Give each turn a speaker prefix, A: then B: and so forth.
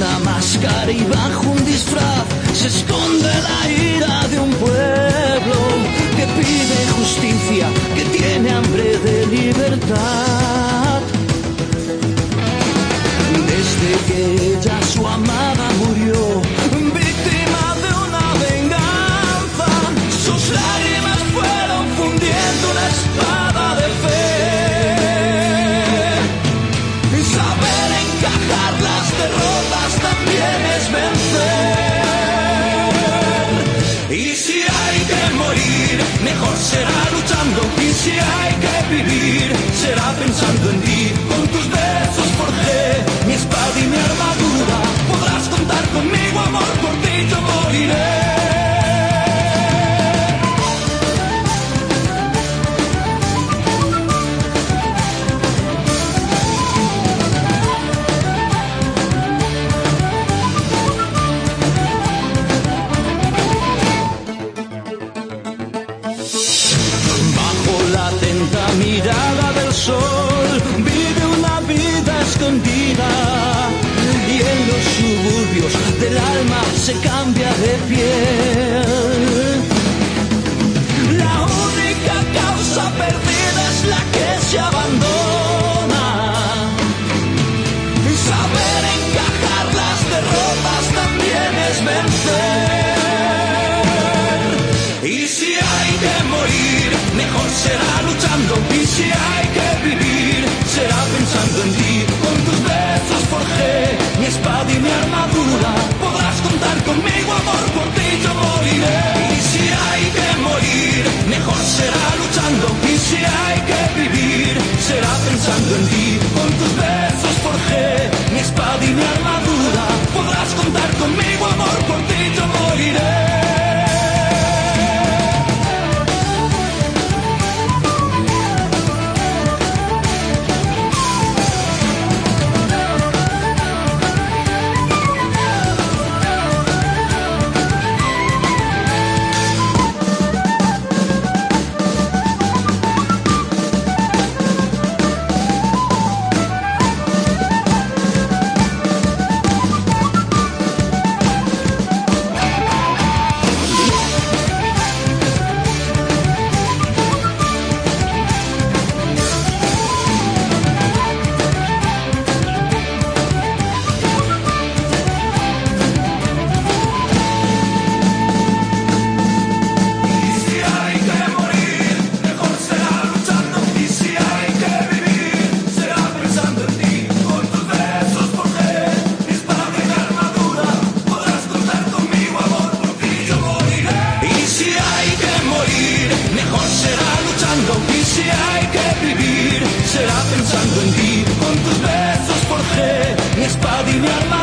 A: una máscara y bajo un disfraz se esconde la ira de un pueblo que pide justicia, que tiene hambre de libertad. debes vencer. Y si hay que morir, mejor será luchar. mirada del sol vive una vida escondida y en los suburbios del alma se cambia de piel. La única causa perdida es la que se abandona. Y Saber encajar las derrotas también es vencer. Y si hay que morir, mejor será. Yeah.